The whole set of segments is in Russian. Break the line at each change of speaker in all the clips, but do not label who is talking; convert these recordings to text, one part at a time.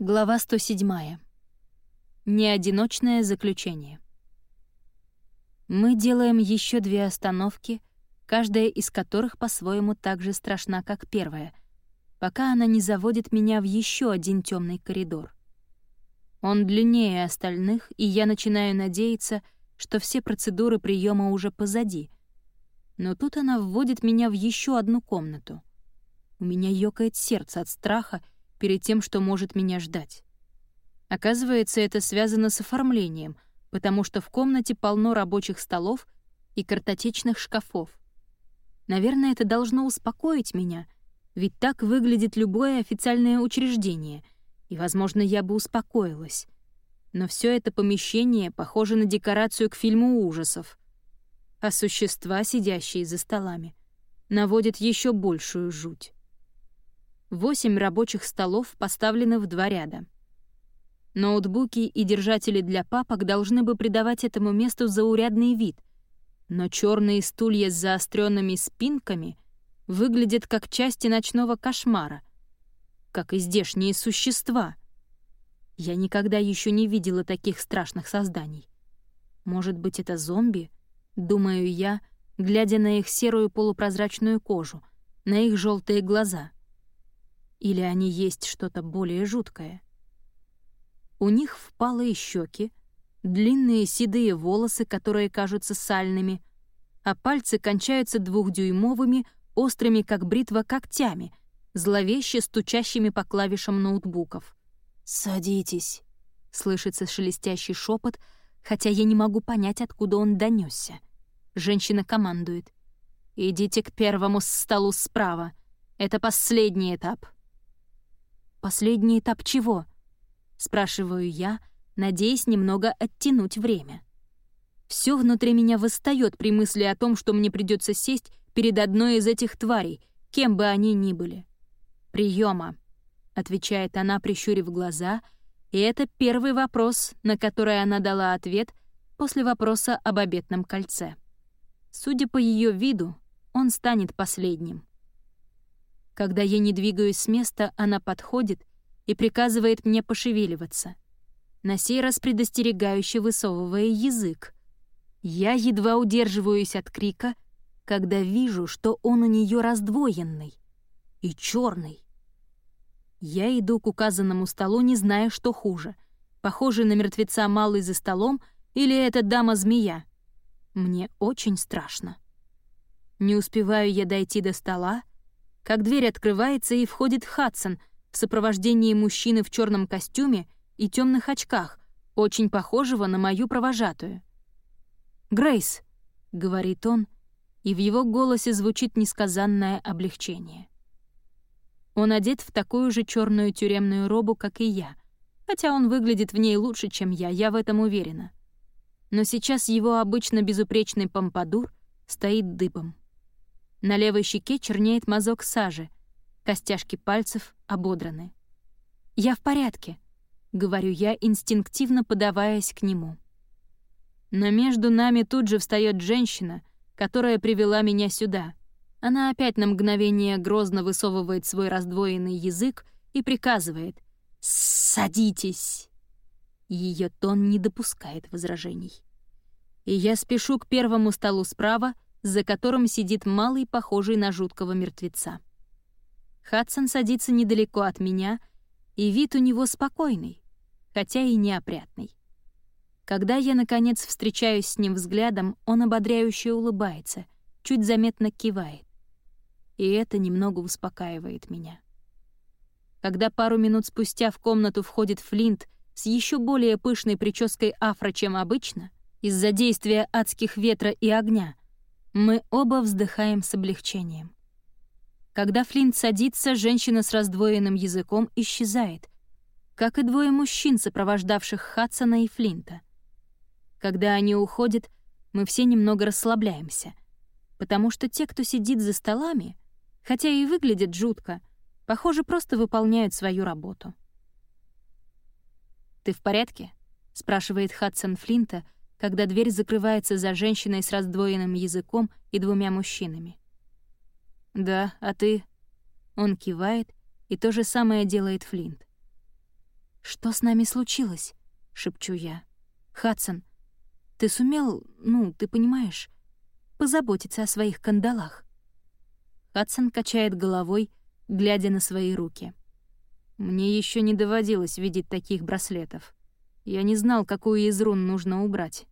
Глава 107. Неодиночное заключение. Мы делаем еще две остановки, каждая из которых по-своему так же страшна, как первая, пока она не заводит меня в еще один темный коридор. Он длиннее остальных, и я начинаю надеяться, что все процедуры приема уже позади. Но тут она вводит меня в еще одну комнату. У меня ёкает сердце от страха, перед тем, что может меня ждать. Оказывается, это связано с оформлением, потому что в комнате полно рабочих столов и картотечных шкафов. Наверное, это должно успокоить меня, ведь так выглядит любое официальное учреждение, и, возможно, я бы успокоилась. Но все это помещение похоже на декорацию к фильму ужасов. А существа, сидящие за столами, наводят еще большую жуть. Восемь рабочих столов поставлены в два ряда. Ноутбуки и держатели для папок должны бы придавать этому месту заурядный вид, но черные стулья с заостренными спинками выглядят как части ночного кошмара, как и здешние существа. Я никогда еще не видела таких страшных созданий. Может быть, это зомби? Думаю я, глядя на их серую полупрозрачную кожу, на их желтые глаза — или они есть что-то более жуткое? У них впалые щеки, длинные седые волосы, которые кажутся сальными, а пальцы кончаются двухдюймовыми, острыми, как бритва, когтями, зловеще стучащими по клавишам ноутбуков. «Садитесь», — слышится шелестящий шепот, хотя я не могу понять, откуда он донесся. Женщина командует. «Идите к первому столу справа. Это последний этап». «Последний этап чего?» — спрашиваю я, надеясь немного оттянуть время. Все внутри меня восстает при мысли о том, что мне придется сесть перед одной из этих тварей, кем бы они ни были. Приема, отвечает она, прищурив глаза, и это первый вопрос, на который она дала ответ после вопроса об обетном кольце. Судя по ее виду, он станет последним. Когда я не двигаюсь с места, она подходит и приказывает мне пошевеливаться. На сей раз предостерегающе высовывая язык. Я едва удерживаюсь от крика, когда вижу, что он у нее раздвоенный и черный. Я иду к указанному столу, не зная, что хуже. Похожий на мертвеца малый за столом или эта дама-змея. Мне очень страшно. Не успеваю я дойти до стола, как дверь открывается и входит Хадсон в сопровождении мужчины в черном костюме и темных очках, очень похожего на мою провожатую. «Грейс», — говорит он, и в его голосе звучит несказанное облегчение. Он одет в такую же черную тюремную робу, как и я, хотя он выглядит в ней лучше, чем я, я в этом уверена. Но сейчас его обычно безупречный помпадур стоит дыбом. На левой щеке чернеет мазок сажи, костяшки пальцев ободраны. «Я в порядке», — говорю я, инстинктивно подаваясь к нему. Но между нами тут же встает женщина, которая привела меня сюда. Она опять на мгновение грозно высовывает свой раздвоенный язык и приказывает «Садитесь!» Ее тон не допускает возражений. И я спешу к первому столу справа, за которым сидит малый, похожий на жуткого мертвеца. Хадсон садится недалеко от меня, и вид у него спокойный, хотя и неопрятный. Когда я, наконец, встречаюсь с ним взглядом, он ободряюще улыбается, чуть заметно кивает. И это немного успокаивает меня. Когда пару минут спустя в комнату входит Флинт с еще более пышной прической афро, чем обычно, из-за действия адских ветра и огня, мы оба вздыхаем с облегчением. Когда Флинт садится, женщина с раздвоенным языком исчезает, как и двое мужчин, сопровождавших Хадсона и Флинта. Когда они уходят, мы все немного расслабляемся, потому что те, кто сидит за столами, хотя и выглядят жутко, похоже, просто выполняют свою работу. «Ты в порядке?» — спрашивает Хадсон Флинта — когда дверь закрывается за женщиной с раздвоенным языком и двумя мужчинами. «Да, а ты?» Он кивает, и то же самое делает Флинт. «Что с нами случилось?» — шепчу я. «Хадсон, ты сумел, ну, ты понимаешь, позаботиться о своих кандалах?» Хадсон качает головой, глядя на свои руки. «Мне еще не доводилось видеть таких браслетов. Я не знал, какую из рун нужно убрать».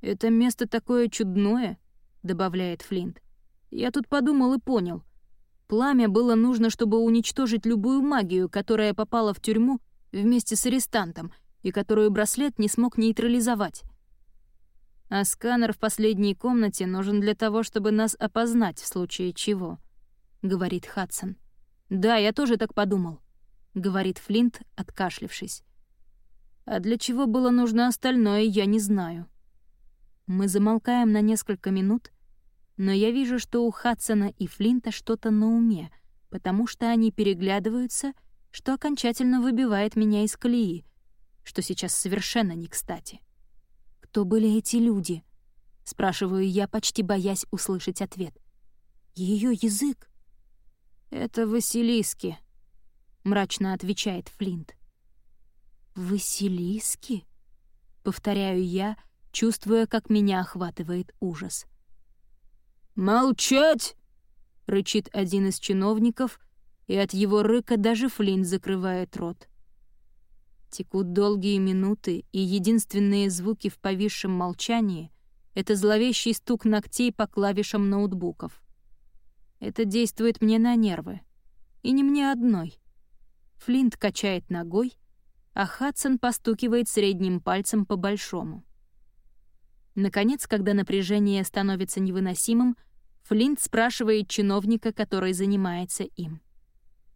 «Это место такое чудное», — добавляет Флинт. «Я тут подумал и понял. Пламя было нужно, чтобы уничтожить любую магию, которая попала в тюрьму вместе с арестантом и которую браслет не смог нейтрализовать. А сканер в последней комнате нужен для того, чтобы нас опознать в случае чего», — говорит Хадсон. «Да, я тоже так подумал», — говорит Флинт, откашлившись. «А для чего было нужно остальное, я не знаю». Мы замолкаем на несколько минут, но я вижу, что у Хадсона и Флинта что-то на уме, потому что они переглядываются, что окончательно выбивает меня из колеи, что сейчас совершенно не кстати. «Кто были эти люди?» — спрашиваю я, почти боясь услышать ответ. Ее язык?» «Это Василиски», — мрачно отвечает Флинт. «Василиски?» — повторяю я, — чувствуя, как меня охватывает ужас.
«Молчать!» — рычит один из чиновников, и от его рыка даже Флинн закрывает рот.
Текут долгие минуты, и единственные звуки в повисшем молчании — это зловещий стук ногтей по клавишам ноутбуков. Это действует мне на нервы. И не мне одной. Флинт качает ногой, а Хадсон постукивает средним пальцем по большому. Наконец, когда напряжение становится невыносимым, Флинт спрашивает чиновника, который занимается им.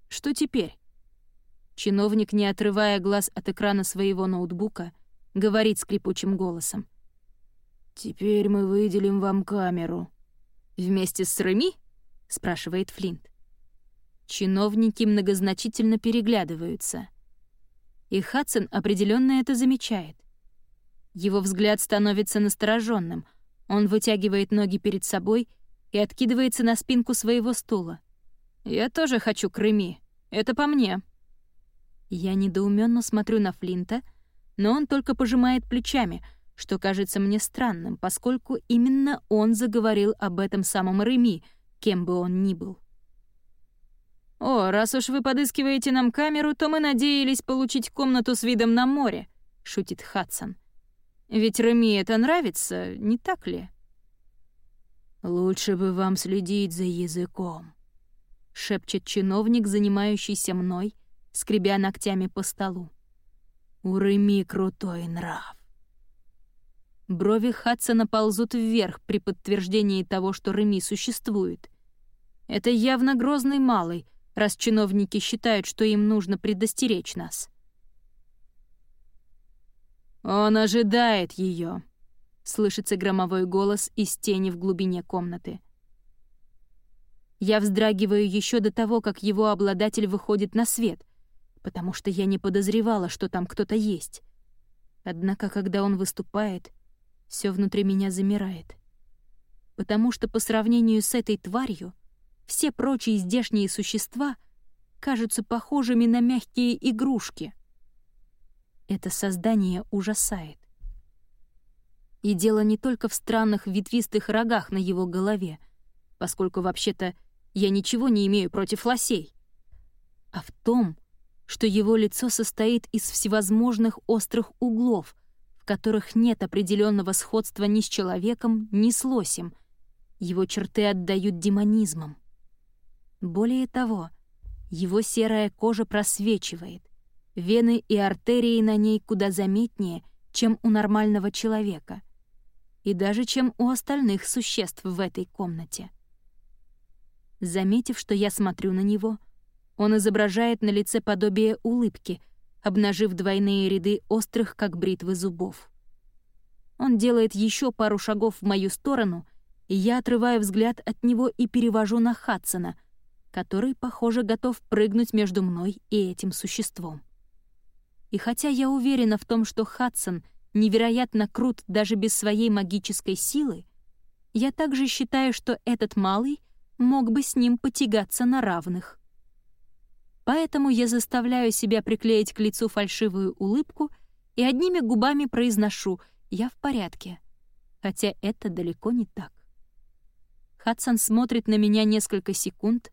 «Что теперь?» Чиновник, не отрывая глаз от экрана своего ноутбука, говорит скрипучим голосом.
«Теперь мы выделим вам камеру».
«Вместе с Реми?» — спрашивает Флинт. Чиновники многозначительно переглядываются. И Хадсон определенно это замечает. Его взгляд становится настороженным. Он вытягивает ноги перед собой и откидывается на спинку своего стула. «Я тоже хочу Крыми. Это по мне». Я недоуменно смотрю на Флинта, но он только пожимает плечами, что кажется мне странным, поскольку именно он заговорил об этом самом Реми, кем бы он ни был. «О, раз уж вы подыскиваете нам камеру, то мы надеялись получить комнату с видом на море», — шутит Хадсон. Ведь Реми это нравится, не так ли?
«Лучше бы вам следить за языком», —
шепчет чиновник, занимающийся мной, скребя ногтями по столу.
«У Реми крутой нрав».
Брови Хадсона ползут вверх при подтверждении того, что Реми существует. Это явно грозный малый, раз чиновники считают, что им нужно предостеречь нас.
«Он ожидает ее», —
слышится громовой голос из тени в глубине комнаты. Я вздрагиваю еще до того, как его обладатель выходит на свет, потому что я не подозревала, что там кто-то есть. Однако, когда он выступает, все внутри меня замирает. Потому что по сравнению с этой тварью все прочие здешние существа кажутся похожими на мягкие игрушки — это создание ужасает. И дело не только в странных ветвистых рогах на его голове, поскольку вообще-то я ничего не имею против лосей, а в том, что его лицо состоит из всевозможных острых углов, в которых нет определенного сходства ни с человеком, ни с лосем. Его черты отдают демонизмом. Более того, его серая кожа просвечивает, Вены и артерии на ней куда заметнее, чем у нормального человека. И даже чем у остальных существ в этой комнате. Заметив, что я смотрю на него, он изображает на лице подобие улыбки, обнажив двойные ряды острых, как бритвы зубов. Он делает еще пару шагов в мою сторону, и я отрываю взгляд от него и перевожу на Хадсона, который, похоже, готов прыгнуть между мной и этим существом. И хотя я уверена в том, что Хадсон невероятно крут даже без своей магической силы, я также считаю, что этот малый мог бы с ним потягаться на равных. Поэтому я заставляю себя приклеить к лицу фальшивую улыбку и одними губами произношу «я в порядке», хотя это далеко не так. Хадсон смотрит на меня несколько секунд,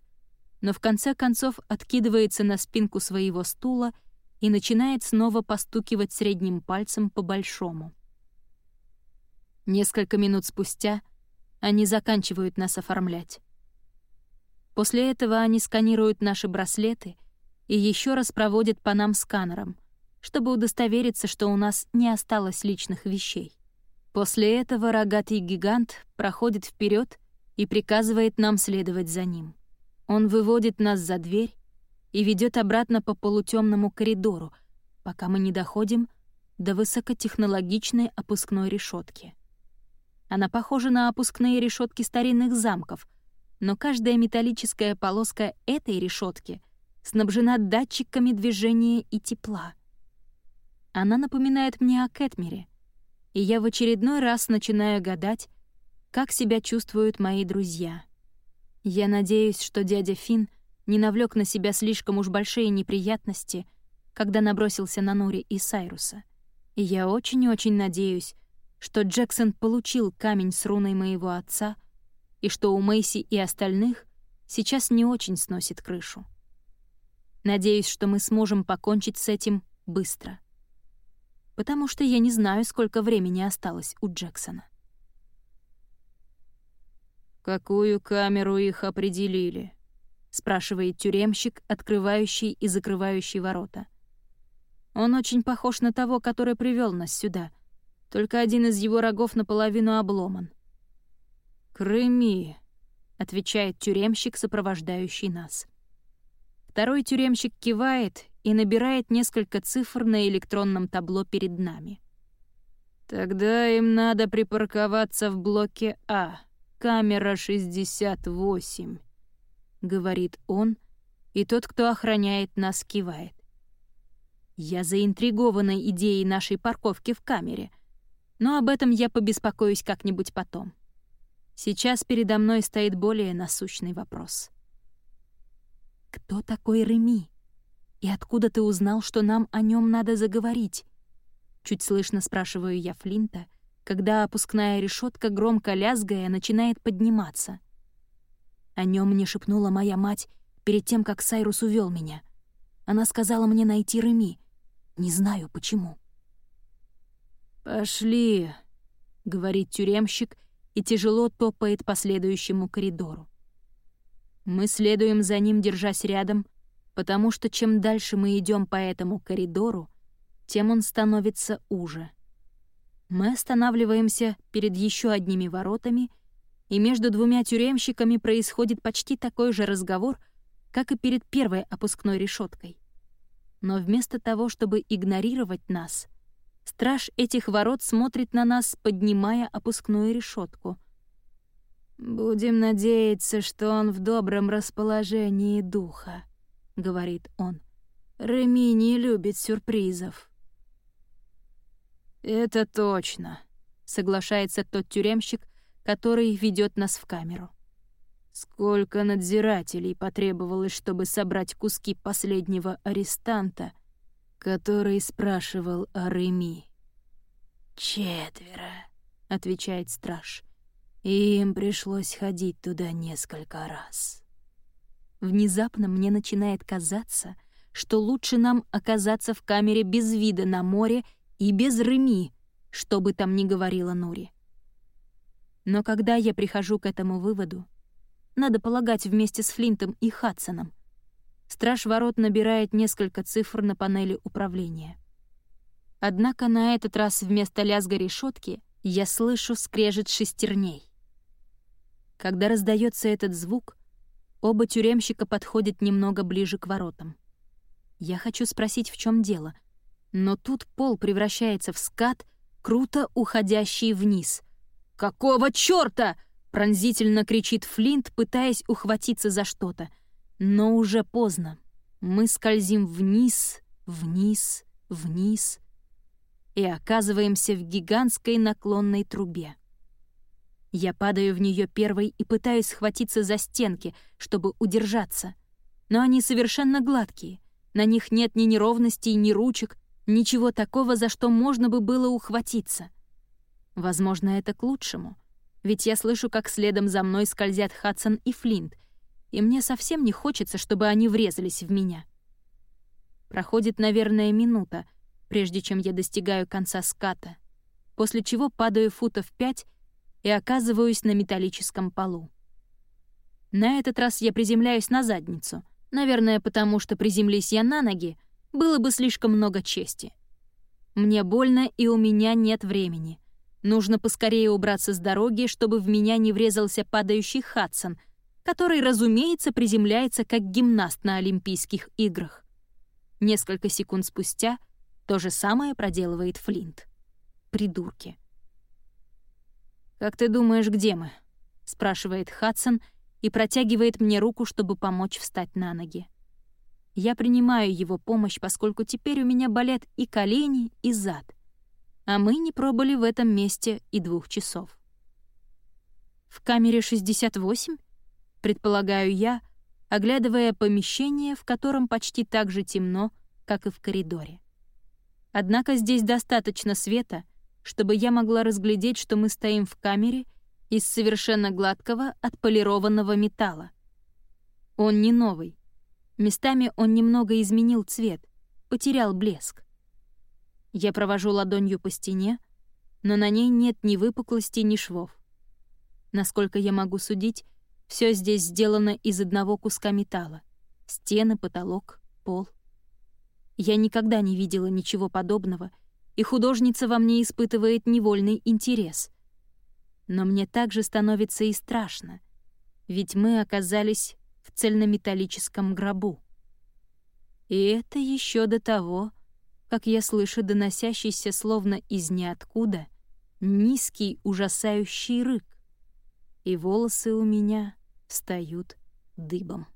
но в конце концов откидывается на спинку своего стула и начинает снова постукивать средним пальцем по большому. Несколько минут спустя они заканчивают нас оформлять. После этого они сканируют наши браслеты и еще раз проводят по нам сканером, чтобы удостовериться, что у нас не осталось личных вещей. После этого рогатый гигант проходит вперед и приказывает нам следовать за ним. Он выводит нас за дверь и ведет обратно по полутемному коридору, пока мы не доходим до высокотехнологичной опускной решетки. Она похожа на опускные решетки старинных замков, но каждая металлическая полоска этой решетки снабжена датчиками движения и тепла. Она напоминает мне о Кэтмере, и я в очередной раз начинаю гадать, как себя чувствуют мои друзья. Я надеюсь, что дядя Финн не навлек на себя слишком уж большие неприятности, когда набросился на Нури и Сайруса. И я очень-очень надеюсь, что Джексон получил камень с руной моего отца и что у Мэйси и остальных сейчас не очень сносит крышу. Надеюсь, что мы сможем покончить с этим быстро. Потому что я не знаю, сколько времени осталось у Джексона
какую камеру их определили?» — спрашивает тюремщик, открывающий и закрывающий ворота. Он очень похож на того, который привел нас сюда, только один из его рогов наполовину обломан. «Крыми», — отвечает тюремщик, сопровождающий нас. Второй тюремщик кивает и набирает несколько цифр на электронном табло перед нами. «Тогда им надо припарковаться в блоке А», камера 68», — говорит он, и тот, кто охраняет нас, кивает. Я заинтригована идеей нашей парковки в камере, но об этом я побеспокоюсь как-нибудь потом. Сейчас передо мной стоит более насущный вопрос. «Кто такой Реми? И откуда ты узнал, что нам о нем надо заговорить?» Чуть слышно спрашиваю я Флинта — когда опускная решетка, громко лязгая, начинает подниматься. О нем мне шепнула моя мать перед тем, как Сайрус увел меня. Она сказала мне найти Реми. Не знаю, почему. «Пошли», — говорит тюремщик и тяжело топает по следующему коридору. Мы следуем за ним, держась рядом, потому что чем дальше мы идем по этому коридору, тем он становится уже. Мы останавливаемся перед еще одними воротами, и между двумя тюремщиками происходит почти такой же разговор, как и перед первой опускной решеткой. Но вместо того, чтобы игнорировать нас, страж этих ворот смотрит на нас, поднимая опускную решетку. «Будем надеяться, что он в добром расположении духа», — говорит он. «Реми не любит сюрпризов». «Это точно», — соглашается тот тюремщик, который ведет нас в камеру. Сколько надзирателей потребовалось, чтобы собрать куски последнего арестанта, который спрашивал о Реми? «Четверо», — отвечает страж. И им пришлось ходить туда несколько раз. Внезапно мне начинает казаться, что лучше нам оказаться в камере без вида на море и без Реми, что бы там ни говорила Нури. Но когда я прихожу к этому выводу, надо полагать вместе с Флинтом и Хадсоном, страж ворот набирает несколько цифр на панели управления. Однако на этот раз вместо лязга решетки я слышу скрежет шестерней. Когда раздается этот звук, оба тюремщика подходят немного ближе к воротам. Я хочу спросить, в чем дело — но тут пол превращается в скат, круто уходящий вниз. «Какого чёрта?» — пронзительно кричит Флинт, пытаясь ухватиться за что-то. Но уже поздно. Мы скользим вниз, вниз, вниз и оказываемся в гигантской наклонной трубе. Я падаю в нее первой и пытаюсь схватиться за стенки, чтобы удержаться.
но они совершенно гладкие. На них нет ни неровностей, ни ручек, ничего такого, за что можно бы было ухватиться. Возможно, это к лучшему, ведь я слышу, как следом за мной скользят Хадсон и Флинт, и мне совсем не хочется, чтобы они врезались в меня. Проходит, наверное, минута, прежде чем я достигаю конца ската, после чего падаю футов пять и оказываюсь на металлическом полу. На этот раз я приземляюсь на задницу, наверное, потому что приземлись я на ноги, было бы слишком много чести. Мне больно, и у меня нет времени. Нужно поскорее убраться с дороги, чтобы в меня не врезался падающий Хадсон, который, разумеется, приземляется как гимнаст на Олимпийских играх. Несколько секунд спустя то же самое проделывает Флинт. Придурки. «Как ты думаешь, где мы?» — спрашивает Хадсон и протягивает мне руку, чтобы помочь встать на ноги. Я принимаю его помощь, поскольку теперь у меня болят и колени, и зад. А мы не пробыли в этом месте и двух часов. В камере 68, предполагаю я, оглядывая помещение, в котором почти так же темно, как и в коридоре. Однако здесь достаточно света, чтобы я могла разглядеть, что мы стоим в камере из совершенно гладкого отполированного металла. Он не новый. Местами он немного изменил цвет, потерял блеск. Я провожу ладонью по стене, но на ней нет ни выпуклостей, ни швов. Насколько я могу судить, все здесь сделано из одного куска металла. Стены, потолок, пол. Я никогда не видела ничего подобного, и художница во мне испытывает невольный интерес. Но мне также становится и страшно, ведь мы оказались в цельнометаллическом гробу. И это еще до того, как я слышу доносящийся словно из ниоткуда низкий ужасающий рык, и волосы у меня встают дыбом.